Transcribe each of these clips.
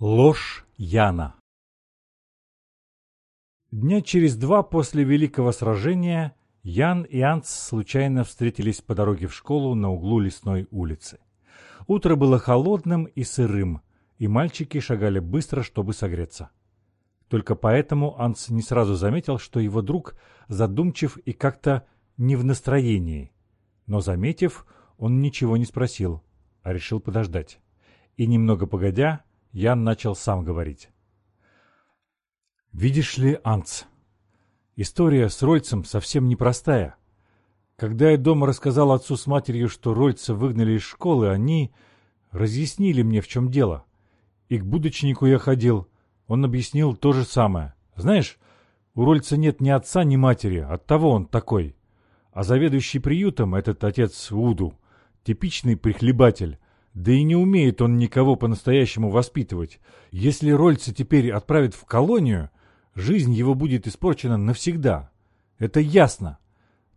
Ложь Яна Дня через два после Великого сражения Ян и Анц случайно встретились по дороге в школу на углу лесной улицы. Утро было холодным и сырым, и мальчики шагали быстро, чтобы согреться. Только поэтому Анц не сразу заметил, что его друг задумчив и как-то не в настроении. Но заметив, он ничего не спросил, а решил подождать. И немного погодя, Ян начал сам говорить. «Видишь ли, Анц, история с Рольцем совсем непростая. Когда я дома рассказал отцу с матерью, что Рольца выгнали из школы, они разъяснили мне, в чем дело. И к будочнику я ходил, он объяснил то же самое. Знаешь, у Рольца нет ни отца, ни матери, оттого он такой. А заведующий приютом, этот отец Уду, типичный прихлебатель, да и не умеет он никого по-настоящему воспитывать. Если Рольца теперь отправят в колонию, жизнь его будет испорчена навсегда. Это ясно.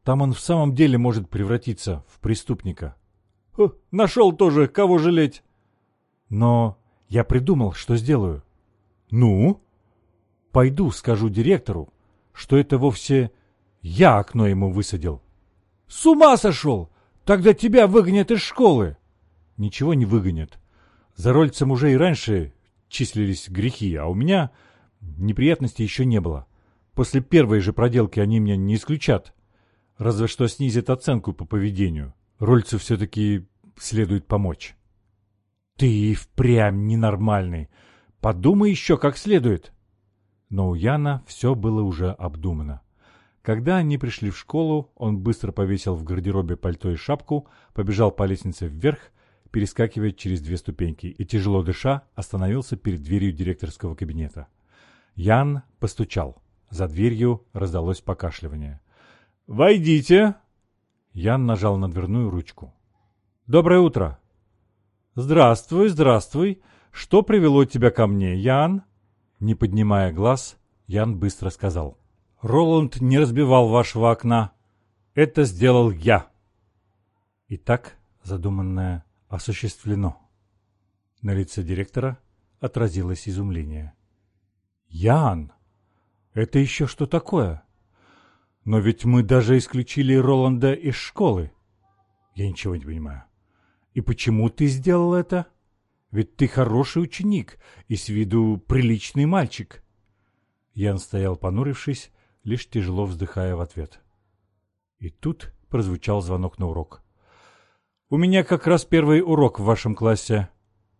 Там он в самом деле может превратиться в преступника. нашел тоже, кого жалеть. Но я придумал, что сделаю. Ну? Пойду скажу директору, что это вовсе я окно ему высадил. С ума сошел! Тогда тебя выгонят из школы ничего не выгонят. За Рольцем уже и раньше числились грехи, а у меня неприятностей еще не было. После первой же проделки они меня не исключат. Разве что снизят оценку по поведению. Рольцу все-таки следует помочь. Ты и впрямь ненормальный. Подумай еще как следует. Но у Яна все было уже обдумано. Когда они пришли в школу, он быстро повесил в гардеробе пальто и шапку, побежал по лестнице вверх перескакивая через две ступеньки, и, тяжело дыша, остановился перед дверью директорского кабинета. Ян постучал. За дверью раздалось покашливание. «Войдите!» Ян нажал на дверную ручку. «Доброе утро!» «Здравствуй, здравствуй! Что привело тебя ко мне, Ян?» Не поднимая глаз, Ян быстро сказал. «Роланд не разбивал вашего окна. Это сделал я!» Итак, задуманное осуществлено. На лице директора отразилось изумление. «Ян, это еще что такое? Но ведь мы даже исключили Роланда из школы. Я ничего не понимаю. И почему ты сделал это? Ведь ты хороший ученик и с виду приличный мальчик». Ян стоял понурившись, лишь тяжело вздыхая в ответ. И тут прозвучал звонок на урок. У меня как раз первый урок в вашем классе.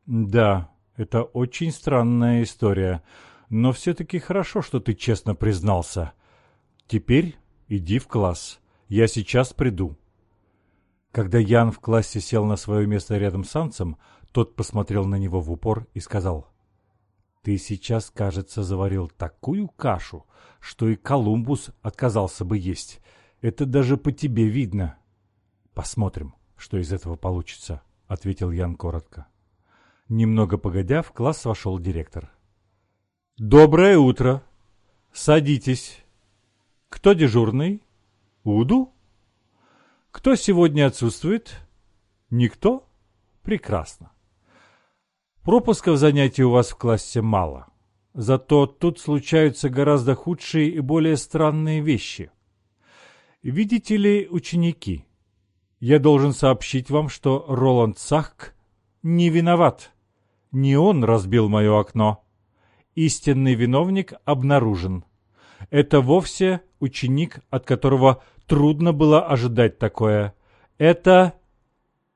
Да, это очень странная история. Но все-таки хорошо, что ты честно признался. Теперь иди в класс. Я сейчас приду. Когда Ян в классе сел на свое место рядом с Анцем, тот посмотрел на него в упор и сказал, «Ты сейчас, кажется, заварил такую кашу, что и Колумбус отказался бы есть. Это даже по тебе видно. Посмотрим» что из этого получится», — ответил Ян коротко. Немного погодя, в класс вошел директор. «Доброе утро! Садитесь. Кто дежурный? Уду? Кто сегодня отсутствует? Никто? Прекрасно. Пропусков занятий у вас в классе мало. Зато тут случаются гораздо худшие и более странные вещи. Видите ли, ученики, я должен сообщить вам, что Роланд Сахк не виноват. Не он разбил мое окно. Истинный виновник обнаружен. Это вовсе ученик, от которого трудно было ожидать такое. Это...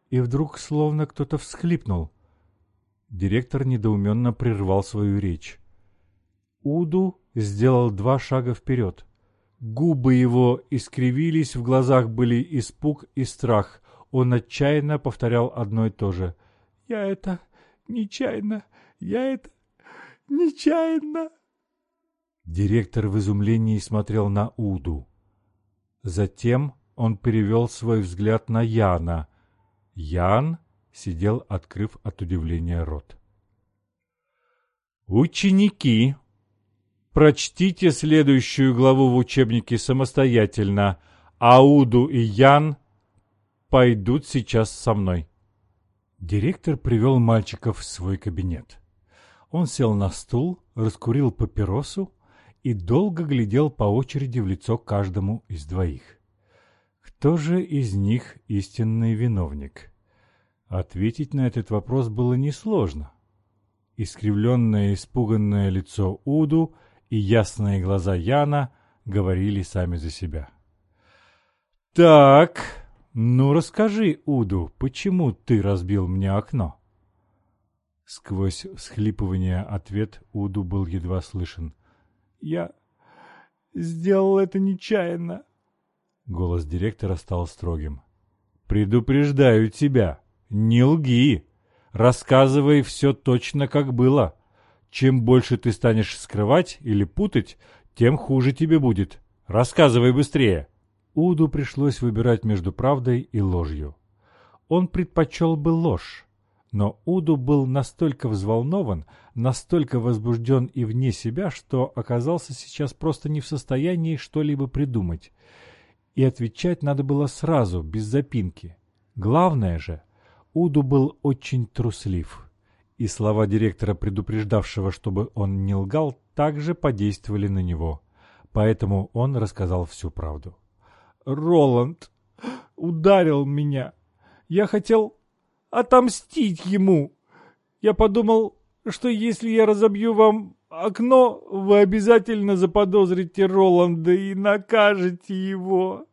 И вдруг словно кто-то всхлипнул. Директор недоуменно прервал свою речь. Уду сделал два шага вперед. Губы его искривились, в глазах были испуг и страх. Он отчаянно повторял одно и то же. «Я это нечаянно! Я это нечаянно!» Директор в изумлении смотрел на Уду. Затем он перевел свой взгляд на Яна. Ян сидел, открыв от удивления рот. «Ученики!» Прочтите следующую главу в учебнике самостоятельно. Ауду и Ян пойдут сейчас со мной. Директор привел мальчиков в свой кабинет. Он сел на стул, раскурил папиросу и долго глядел по очереди в лицо каждому из двоих. Кто же из них истинный виновник? Ответить на этот вопрос было несложно. Искривленное испуганное лицо Уду и ясные глаза Яна говорили сами за себя. «Так, ну расскажи, Уду, почему ты разбил мне окно?» Сквозь всхлипывание ответ Уду был едва слышен. «Я сделал это нечаянно». Голос директора стал строгим. «Предупреждаю тебя, не лги. Рассказывай все точно, как было. Чем больше ты станешь скрывать или путать, тем хуже тебе будет. Рассказывай быстрее». Уду пришлось выбирать между правдой и ложью. Он предпочел бы ложь, но Уду был настолько взволнован, настолько возбужден и вне себя, что оказался сейчас просто не в состоянии что-либо придумать. И отвечать надо было сразу, без запинки. Главное же, Уду был очень труслив. И слова директора, предупреждавшего, чтобы он не лгал, также подействовали на него. Поэтому он рассказал всю правду. «Роланд ударил меня. Я хотел отомстить ему. Я подумал, что если я разобью вам окно, вы обязательно заподозрите Роланда и накажете его.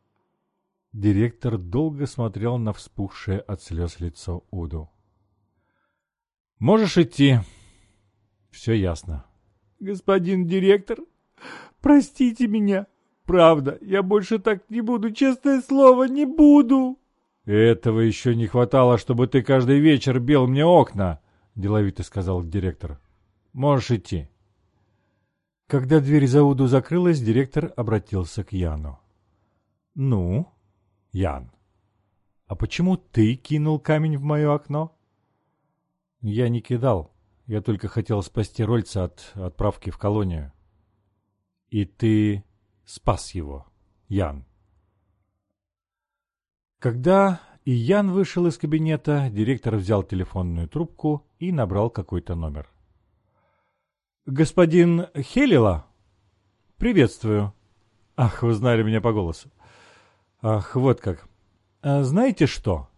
Директор долго смотрел на вспухшее от слез лицо Уду. «Можешь идти. Все ясно». «Господин директор, простите меня. Правда, я больше так не буду, честное слово, не буду». «Этого еще не хватало, чтобы ты каждый вечер бил мне окна», — деловито сказал директор. «Можешь идти». Когда дверь за Уду закрылась, директор обратился к Яну. «Ну, Ян, а почему ты кинул камень в мое окно?» «Я не кидал. Я только хотел спасти Рольца от отправки в колонию». «И ты спас его, Ян?» Когда и Ян вышел из кабинета, директор взял телефонную трубку и набрал какой-то номер. «Господин Хелила?» «Приветствую». «Ах, вы знали меня по голосу». «Ах, вот как. А знаете что?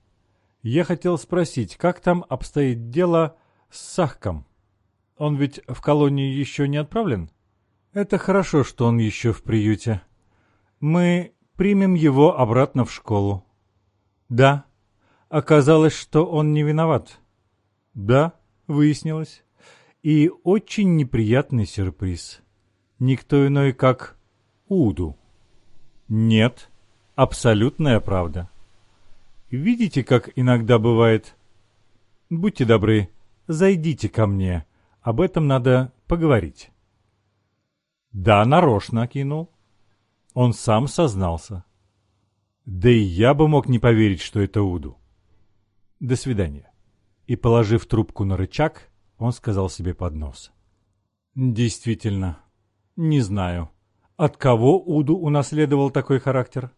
Я хотел спросить, как там обстоит дело с Сахком? Он ведь в колонию еще не отправлен?» «Это хорошо, что он еще в приюте. Мы примем его обратно в школу». Да. Оказалось, что он не виноват. Да, выяснилось. И очень неприятный сюрприз. Никто иной, как Уду. Нет, абсолютная правда. Видите, как иногда бывает? Будьте добры, зайдите ко мне. Об этом надо поговорить. Да, нарочно кинул. Он сам сознался. Да и я бы мог не поверить, что это Уду. До свидания. И, положив трубку на рычаг, он сказал себе под нос. Действительно, не знаю, от кого Уду унаследовал такой характер.